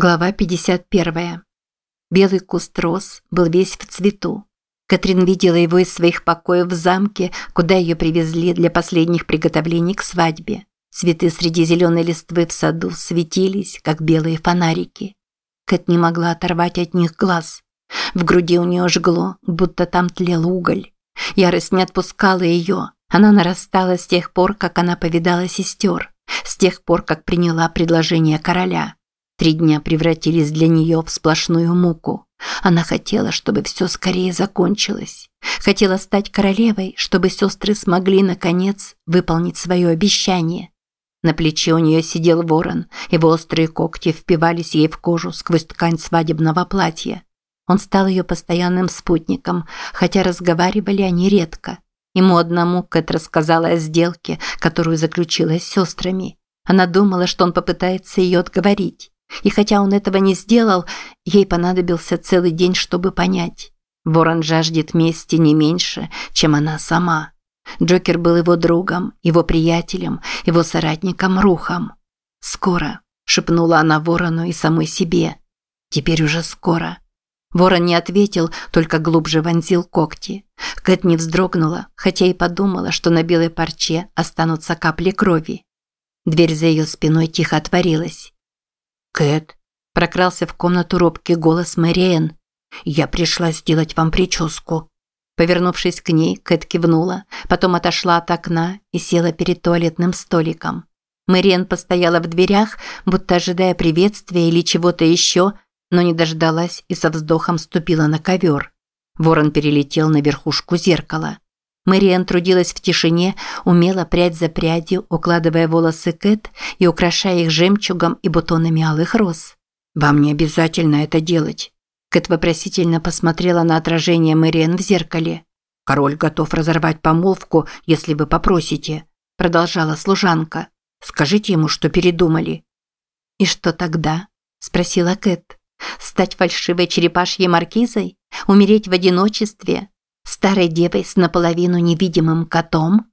Глава 51. Белый куст роз был весь в цвету. Катрин видела его из своих покоев в замке, куда ее привезли для последних приготовлений к свадьбе. Цветы среди зеленой листвы в саду светились, как белые фонарики. Кэт не могла оторвать от них глаз. В груди у нее жгло, будто там тлел уголь. Ярость не отпускала ее. Она нарастала с тех пор, как она повидала сестер, с тех пор, как приняла предложение короля – Три дня превратились для нее в сплошную муку. Она хотела, чтобы все скорее закончилось. Хотела стать королевой, чтобы сестры смогли, наконец, выполнить свое обещание. На плече у нее сидел ворон, его острые когти впивались ей в кожу сквозь ткань свадебного платья. Он стал ее постоянным спутником, хотя разговаривали они редко. Ему одному Кэт рассказала о сделке, которую заключила с сестрами. Она думала, что он попытается ее отговорить. И хотя он этого не сделал, ей понадобился целый день, чтобы понять. Ворон жаждет мести не меньше, чем она сама. Джокер был его другом, его приятелем, его соратником Рухом. «Скоро», – шепнула она ворону и самой себе. «Теперь уже скоро». Ворон не ответил, только глубже вонзил когти. Кэт не вздрогнула, хотя и подумала, что на белой парче останутся капли крови. Дверь за ее спиной тихо отворилась. «Кэт», – прокрался в комнату робкий голос Мэриэн. «Я пришла сделать вам прическу». Повернувшись к ней, Кэт кивнула, потом отошла от окна и села перед туалетным столиком. Мэриэн постояла в дверях, будто ожидая приветствия или чего-то еще, но не дождалась и со вздохом ступила на ковер. Ворон перелетел на верхушку зеркала. Мэриэн трудилась в тишине, умело прядь за прядью, укладывая волосы Кэт и украшая их жемчугом и бутонами алых роз. «Вам не обязательно это делать». Кэт вопросительно посмотрела на отражение Мэриэн в зеркале. «Король готов разорвать помолвку, если вы попросите», – продолжала служанка. «Скажите ему, что передумали». «И что тогда?» – спросила Кэт. «Стать фальшивой черепашьей маркизой? Умереть в одиночестве? Старой девой с наполовину невидимым котом?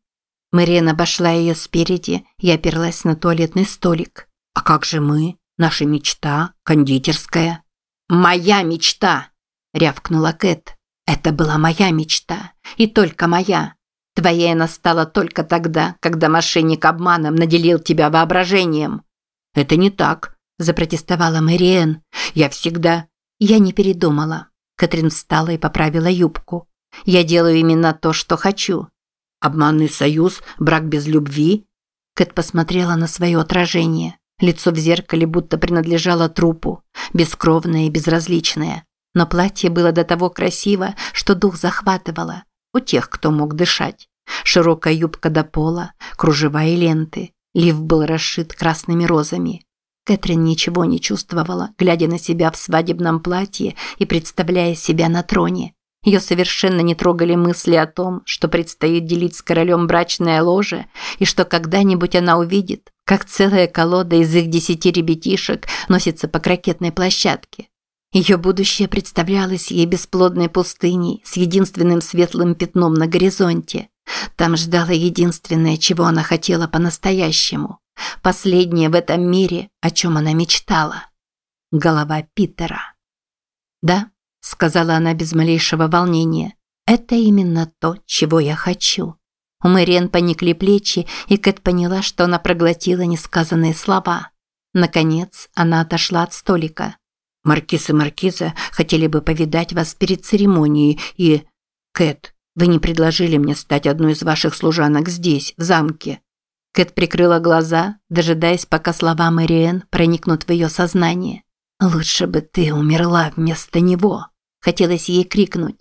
Мэриэн обошла ее спереди и оперлась на туалетный столик. «А как же мы? Наша мечта? Кондитерская?» «Моя мечта!» – рявкнула Кэт. «Это была моя мечта. И только моя. Твоя настала только тогда, когда мошенник обманом наделил тебя воображением». «Это не так», – запротестовала Мэриэн. «Я всегда...» Я не передумала. Кэтрин встала и поправила юбку. Я делаю именно то, что хочу. Обманный союз, брак без любви? Кэт посмотрела на свое отражение. Лицо в зеркале будто принадлежало трупу, бескровное и безразличное. Но платье было до того красиво, что дух захватывало. У тех, кто мог дышать. Широкая юбка до пола, кружева и ленты. Лиф был расшит красными розами. Кэтрин ничего не чувствовала, глядя на себя в свадебном платье и представляя себя на троне. Ее совершенно не трогали мысли о том, что предстоит делить с королем брачное ложе, и что когда-нибудь она увидит, как целая колода из их десяти ребятишек носится по крокетной площадке. Ее будущее представлялось ей бесплодной пустыней с единственным светлым пятном на горизонте. Там ждало единственное, чего она хотела по-настоящему. Последнее в этом мире, о чем она мечтала. Голова Питера. Да, сказала она без малейшего волнения. Это именно то, чего я хочу. У Мэриэн поникли плечи, и Кэт поняла, что она проглотила несказанные слова. Наконец, она отошла от столика. «Маркиз и Маркиза хотели бы повидать вас перед церемонией, и... Кэт, вы не предложили мне стать одной из ваших служанок здесь, в замке». Кэт прикрыла глаза, дожидаясь, пока слова Мэриэн проникнут в ее сознание. «Лучше бы ты умерла вместо него». Хотелось ей крикнуть.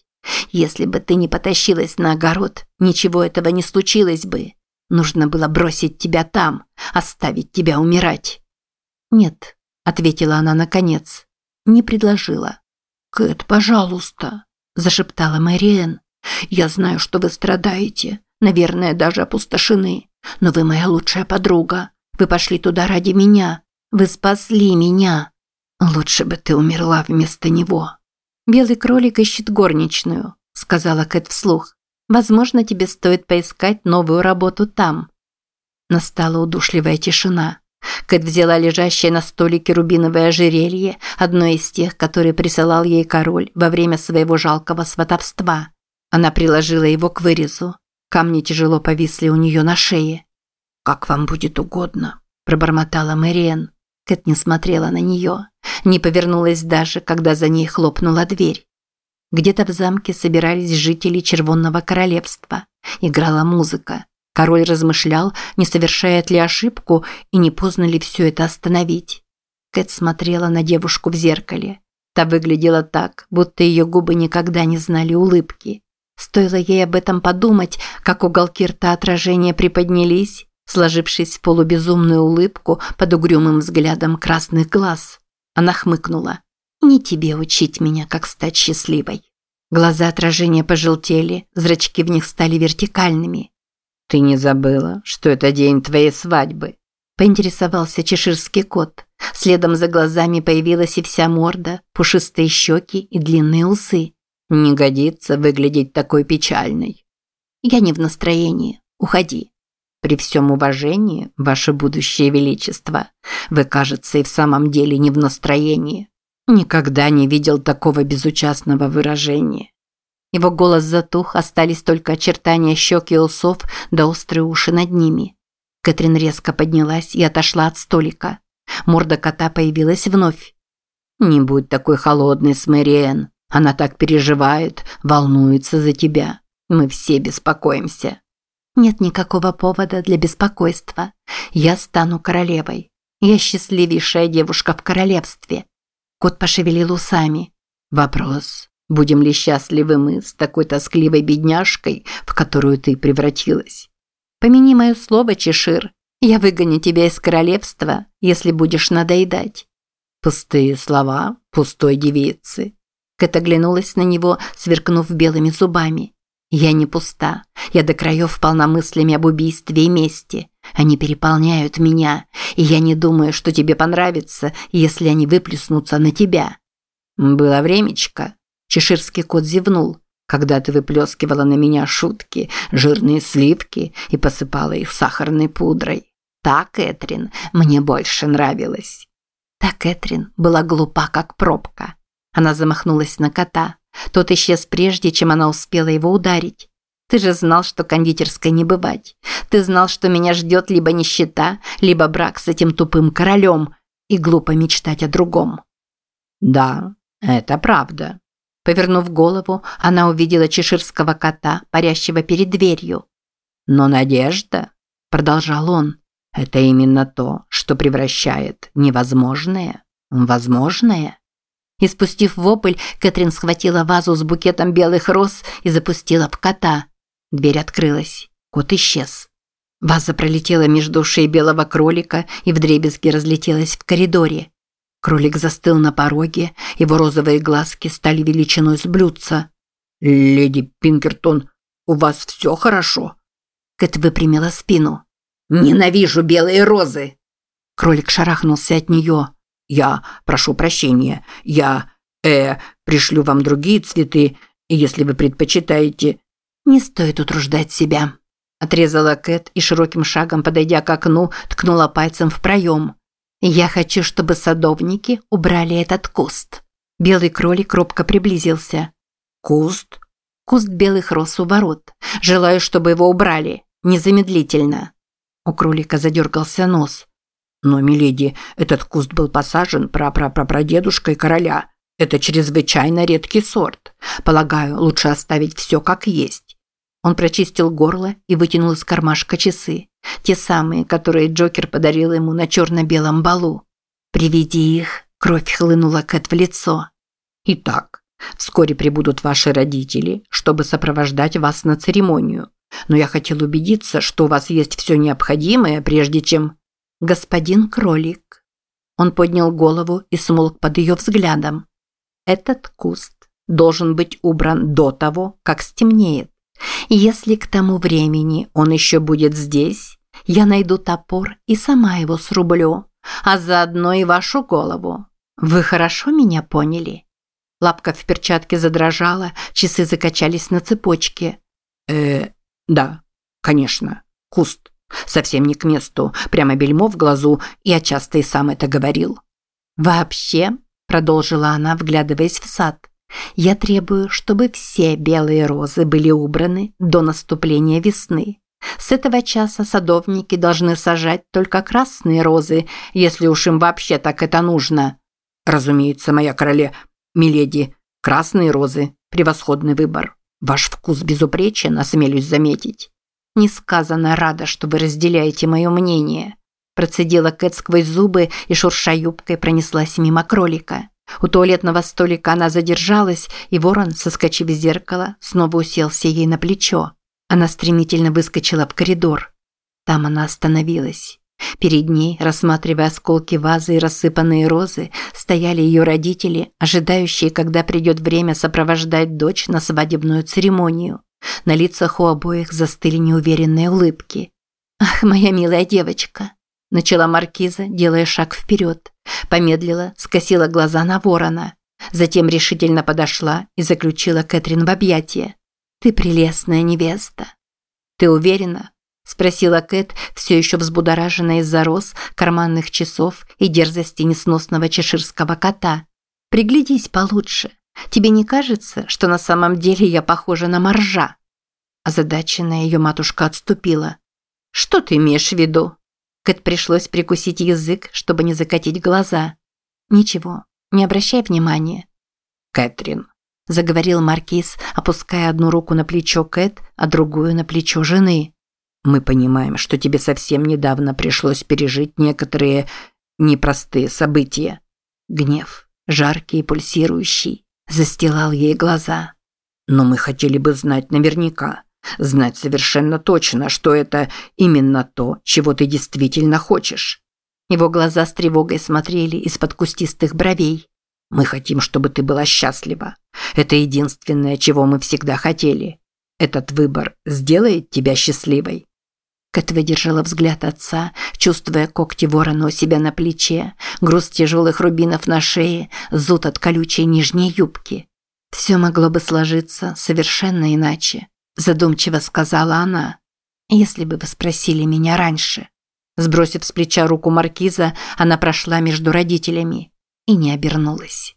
«Если бы ты не потащилась на огород, ничего этого не случилось бы. Нужно было бросить тебя там, оставить тебя умирать». «Нет», – ответила она наконец. Не предложила. «Кэт, пожалуйста», – зашептала Мэриэн. «Я знаю, что вы страдаете, наверное, даже опустошены. Но вы моя лучшая подруга. Вы пошли туда ради меня. Вы спасли меня. Лучше бы ты умерла вместо него». «Белый кролик ищет горничную», – сказала Кэт вслух. «Возможно, тебе стоит поискать новую работу там». Настала удушливая тишина. Кэт взяла лежащее на столике рубиновое ожерелье, одно из тех, которые присылал ей король во время своего жалкого сватовства. Она приложила его к вырезу. Камни тяжело повисли у нее на шее. «Как вам будет угодно», – пробормотала Мэриэн. Кэт не смотрела на нее, не повернулась даже, когда за ней хлопнула дверь. Где-то в замке собирались жители Червонного королевства. Играла музыка. Король размышлял, не совершает ли ошибку и не поздно ли все это остановить. Кэт смотрела на девушку в зеркале. Та выглядела так, будто ее губы никогда не знали улыбки. Стоило ей об этом подумать, как уголки рта отражения приподнялись, сложившись в полубезумную улыбку под угрюмым взглядом красных глаз. Она хмыкнула. «Не тебе учить меня, как стать счастливой». Глаза отражения пожелтели, зрачки в них стали вертикальными. «Ты не забыла, что это день твоей свадьбы?» Поинтересовался чеширский кот. Следом за глазами появилась и вся морда, пушистые щеки и длинные усы. «Не годится выглядеть такой печальной». «Я не в настроении. Уходи». При всем уважении, ваше будущее величество, вы, кажется, и в самом деле не в настроении. Никогда не видел такого безучастного выражения. Его голос затух, остались только очертания щек и усов да острые уши над ними. Кэтрин резко поднялась и отошла от столика. Морда кота появилась вновь. «Не будь такой холодный с Мэриэн. Она так переживает, волнуется за тебя. Мы все беспокоимся». Нет никакого повода для беспокойства. Я стану королевой. Я счастливейшая девушка в королевстве. Кот пошевелил усами. Вопрос. Будем ли счастливы мы с такой тоскливой бедняжкой, в которую ты превратилась? Помяни мое слово, Чешир. Я выгоню тебя из королевства, если будешь надоедать. Пустые слова пустой девицы. Кэт оглянулась на него, сверкнув белыми зубами. Я не пуста. Я до краев полна мыслями об убийстве и мести. Они переполняют меня, и я не думаю, что тебе понравится, если они выплеснутся на тебя. Было времечко. Чеширский кот зевнул, когда ты выплескивала на меня шутки, жирные сливки и посыпала их сахарной пудрой. Так, Кэтрин, мне больше нравилось. Так Кэтрин была глупа, как пробка. Она замахнулась на кота. Тот исчез прежде, чем она успела его ударить. Ты же знал, что кондитерской не бывать. Ты знал, что меня ждет либо нищета, либо брак с этим тупым королем, и глупо мечтать о другом. Да, это правда. Повернув голову, она увидела чеширского кота, парящего перед дверью. Но надежда, продолжал он, это именно то, что превращает невозможное в возможное. И спустив вопль, Кэтрин схватила вазу с букетом белых роз и запустила в кота. Дверь открылась. Кот исчез. Ваза пролетела между ушей белого кролика и вдребезги разлетелась в коридоре. Кролик застыл на пороге, его розовые глазки стали величиной с блюдца. «Леди Пинкертон, у вас все хорошо?» Кэт выпрямила спину. «Ненавижу белые розы!» Кролик шарахнулся от нее. Я прошу прощения. Я, э, пришлю вам другие цветы, если вы предпочитаете. Не стоит утруждать себя. Отрезала Кэт и широким шагом, подойдя к окну, ткнула пальцем в проем. Я хочу, чтобы садовники убрали этот куст. Белый кролик робко приблизился. Куст? Куст белых роз у ворот. Желаю, чтобы его убрали. Незамедлительно. У кролика задергался нос. Но, миледи, этот куст был посажен прапрапрапрадедушкой короля. Это чрезвычайно редкий сорт. Полагаю, лучше оставить все как есть. Он прочистил горло и вытянул из кармашка часы. Те самые, которые Джокер подарил ему на черно-белом балу. При виде их кровь хлынула Кэт в лицо. «Итак, вскоре прибудут ваши родители, чтобы сопровождать вас на церемонию. Но я хотел убедиться, что у вас есть все необходимое, прежде чем...» господин кролик. Он поднял голову и смолк под ее взглядом. Этот куст должен быть убран до того, как стемнеет. Если к тому времени он еще будет здесь, я найду топор и сама его срублю, а заодно и вашу голову. Вы хорошо меня поняли? Лапка в перчатке задрожала, часы закачались на цепочке. Э, да, конечно. Куст Совсем не к месту, прямо бельмо в глазу, я часто и сам это говорил. «Вообще», – продолжила она, вглядываясь в сад, – «я требую, чтобы все белые розы были убраны до наступления весны. С этого часа садовники должны сажать только красные розы, если уж им вообще так это нужно». «Разумеется, моя короле, миледи, красные розы – превосходный выбор. Ваш вкус безупречен, осмелюсь заметить». «Несказанно рада, что вы разделяете мое мнение», Процедила Кэт сквозь зубы и, шурша юбкой, пронеслась мимо кролика. У туалетного столика она задержалась, и ворон, соскочив с зеркала, снова уселся ей на плечо. Она стремительно выскочила в коридор. Там она остановилась. Перед ней, рассматривая осколки вазы и рассыпанные розы, стояли ее родители, ожидающие, когда придет время сопровождать дочь на свадебную церемонию. На лицах у обоих застыли неуверенные улыбки. «Ах, моя милая девочка!» начала маркиза, делая шаг вперед. Помедлила, скосила глаза на ворона. Затем решительно подошла и заключила Кэтрин в объятия. «Ты прелестная невеста». «Ты уверена?» – спросила Кэт, все еще взбудораженная из-за роз, карманных часов и дерзости несносного чеширского кота. «Приглядись получше. Тебе не кажется, что на самом деле я похожа на моржа?» Озадаченная ее матушка отступила. «Что ты имеешь в виду?» Кэт пришлось прикусить язык, чтобы не закатить глаза. «Ничего, не обращай внимания». «Кэтрин», – заговорил Маркиз, опуская одну руку на плечо Кэт, а другую на плечо жены. «Мы понимаем, что тебе совсем недавно пришлось пережить некоторые непростые события». Гнев, жаркий и пульсирующий, застилал ей глаза. «Но мы хотели бы знать наверняка, Знать совершенно точно, что это именно то, чего ты действительно хочешь. Его глаза с тревогой смотрели из-под кустистых бровей. Мы хотим, чтобы ты была счастлива. Это единственное, чего мы всегда хотели. Этот выбор сделает тебя счастливой. Кэт выдержала взгляд отца, чувствуя когти ворона у себя на плече, груз тяжелых рубинов на шее, зуд от колючей нижней юбки. Все могло бы сложиться совершенно иначе задумчиво сказала она. Если бы вы спросили меня раньше. Сбросив с плеча руку маркиза, она прошла между родителями и не обернулась.